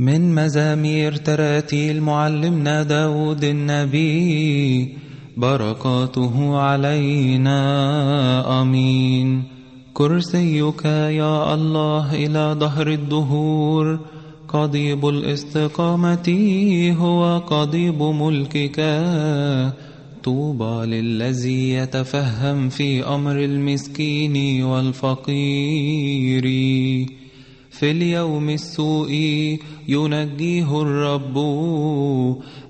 من مزامير تراتيل معلمنا داود النبي بركاته علينا أمين. كرسيك يا الله إلى ظهر الدهور قضيب الاستقامة هو قضيب ملكك. طوبى للذي يتفهم في أمر المسكين والفقير. في اليوم السوء ينجيه الرب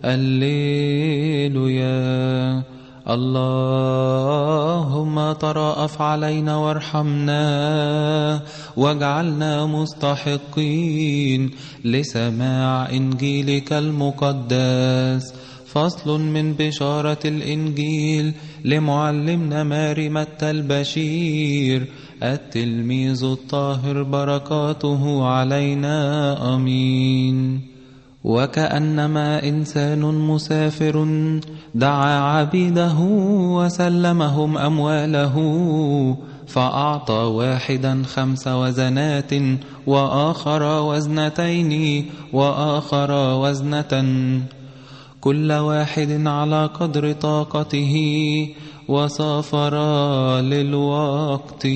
الليلويا اللهم تراءف علينا وارحمنا واجعلنا مستحقين لسماع إنجيلك المقدس. فصل من بشارة الإنجيل لمعلمنا ماري متى البشير. التلميذ الطاهر بركاته علينا أمين. وكأنما إنسان مسافر دعا عبيده وسلمهم أمواله فأعطى واحدا خمس وزنات وآخر وزنتين وآخر وزنة. كل واحد على قدر طاقته وسافرا للوقت.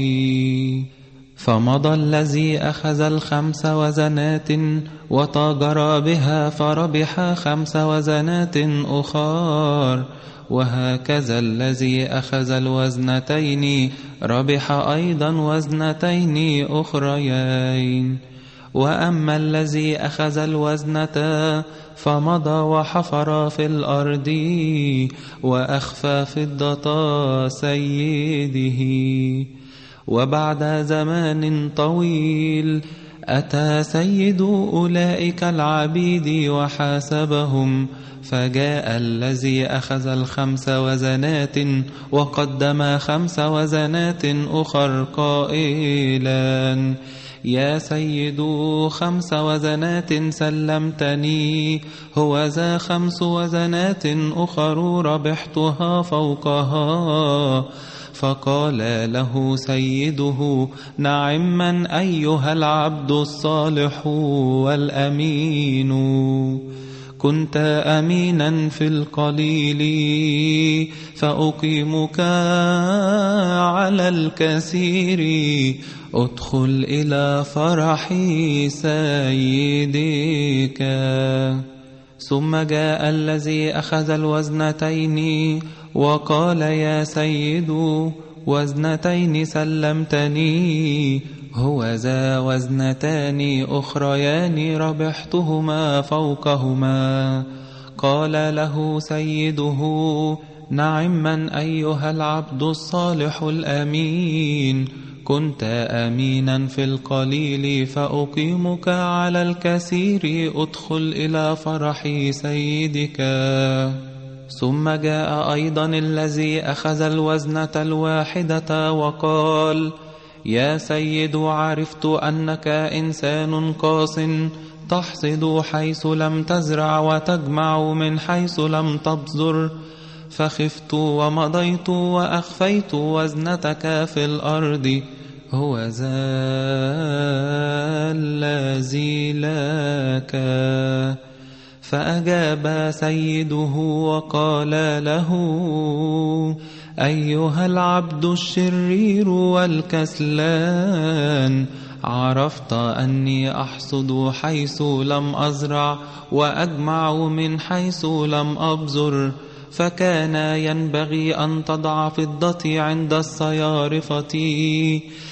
فمضى الذي أخذ الخمس وزنات وتاجر بها فربح خمس وزنات أخار وهكذا الذي أخذ الوزنتين ربح أيضا وزنتين أخريين. وأما الذي أخذ الوزنة فمضى وحفر في الأرض وأخفى فضة سيده. وبعد زمان طويل أتى سيد أولئك العبيد وحاسبهم فجاء الذي أخذ الخمس وزنات وقدم خمس وزنات أخر قائلا. يا سيد خمس وزنات سلمتني هو ذا خمس وزنات أخر ربحتها فوقها. فقال له سيده نعم من أيها العبد الصالح والأمين. كنت أمينا في القليل فأقيمك على الكثير. ادخل إلى فرح سيدك. ثم جاء الذي أخذ الوزنتين وقال يا سيد وزنتين سلمتني. هو ذا وزنتان أخريان ربحتهما فوقهما. قال له سيده نعم من أيها العبد الصالح الأمين. كنت أمينا في القليل فأقيمك على الكثير أدخل إلى فرح سيدك. ثم جاء أيضا الذي أخذ الوزنة الواحدة وقال يا سيد عرفت أنك إنسان قاس تحصد حيث لم تزرع وتجمع من حيث لم تبذر. فخفت ومضيت وأخفيت وزنتك في الأرض هو ذا الذي لك فأجاب سيده وقال له أيها العبد الشرير والكسلان عرفت أني أحصد حيث لم أزرع وأجمع من حيث لم أبذر فكان ينبغي أن تضع فضتي عند الصيارفة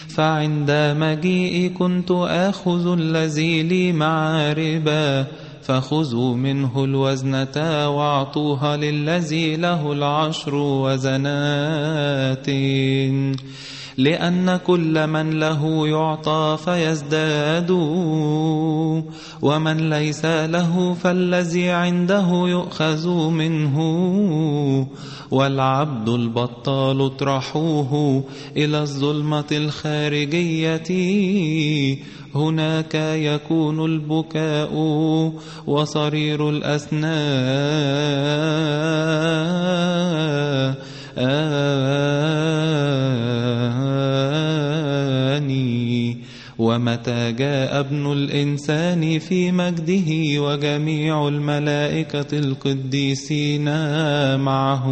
فعند مجيئي كنت آخذ الذي لي مع ربا فخذوا منه الوزنة وأعطوها للذي له العشر وزنات. لأن كل من له يعطى فيزداد ومن ليس له فالذي عنده يؤخذ منه. والعبد البطال اطرحوه إلى الظلمة الخارجية. هناك يكون البكاء وصرير الأسنان ومتى جاء ابن الإنسان في مجده وجميع الملائكة القديسين معه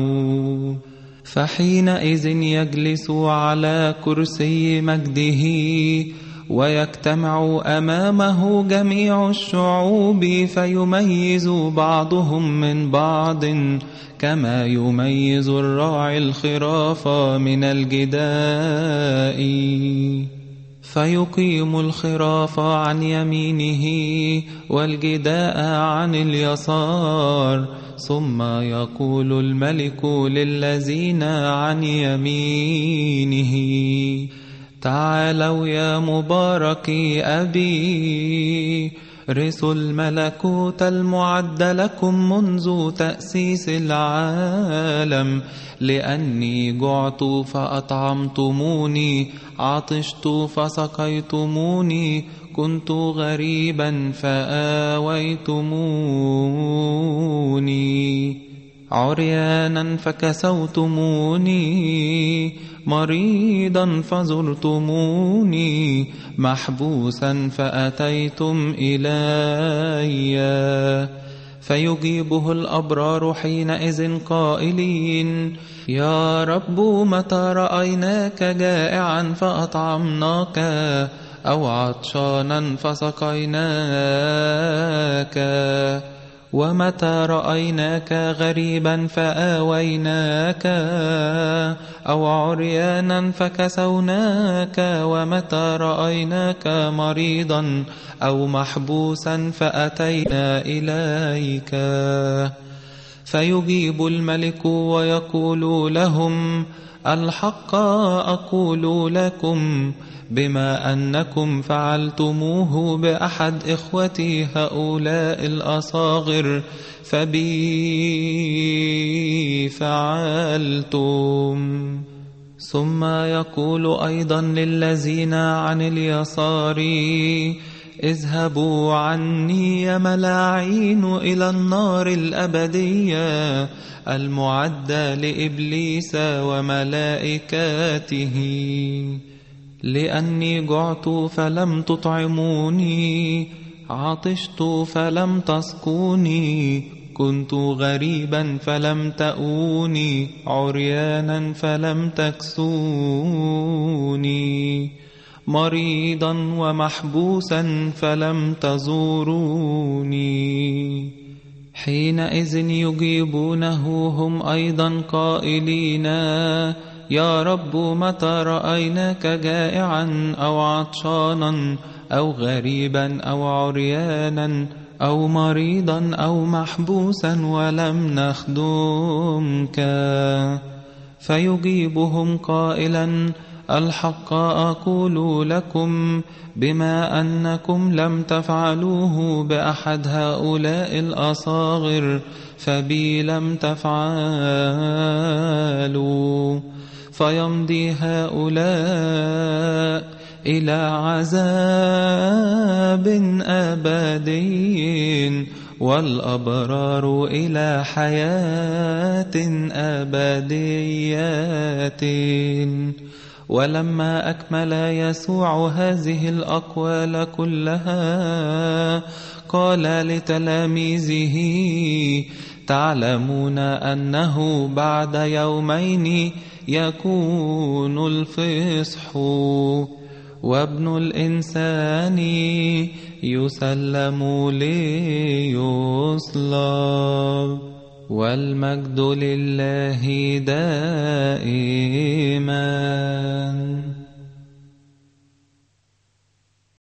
فحينئذ يجلس على كرسي مجده ويجتمع أمامه جميع الشعوب فيميز بعضهم من بعض كما يميز الراعي الخراف من الجداء. فيقيم الخراف عن يمينه والجداء عن اليسار ثم يقول الملك للذين عن يمينه تعالوا يا مباركي أبي. رثوا الملكوت المعد لكم منذ تأسيس العالم. لأني جعت فأطعمتموني عطشت فسقيتموني كنت غريبا فآويتموني عريانا فكسوتموني مريضا فزرتموني محبوسا فأتيتم إلي. فيجيبه الأبرار حينئذ قائلين يا رب متى رأيناك جائعا فأطعمناك؟ أو عطشانا فسقيناك؟ ومتى رأيناك غريبا فآويناك أو عريانا فكسوناك ومتى رأيناك مريضا أو محبوسا فأتينا إليك فيجيب الملك ويقول لهم الحق أقول لكم بما أنكم فعلتموه بأحد إخوتي هؤلاء الأصاغر فبي فعلتم ثم يقول أيضا للذين عن اليسار اذهبوا عني يا ملاعين إلى النار الأبدية المعدة لإبليس وملائكاته. لأني جعت فلم تطعموني عطشت فلم تسقوني كنت غريبا فلم تأوني عريانا فلم تكسوني. مريضا ومحبوسا فلم تزوروني. حينئذ يجيبونه هم أيضا قائلين يا رب متى رأيناك جائعا أو عطشانا أو غريبا أو عريانا أو مريضا أو محبوسا ولم نخدمك فيجيبهم قائلا الحق أقول لكم بما أنكم لم تفعلوه بأحد هؤلاء الأصاغر فبي لم تفعلوا. فيمضي هؤلاء إلى عذاب أبدي والأبرار إلى حياة أبديات ولما أكمل يسوع هذه الأقوال كلها قال لتلاميذه تعلمون أنه بعد يومين يكون الفصح وابن الإنسان يسلم ليصلب والمجد لله دائما.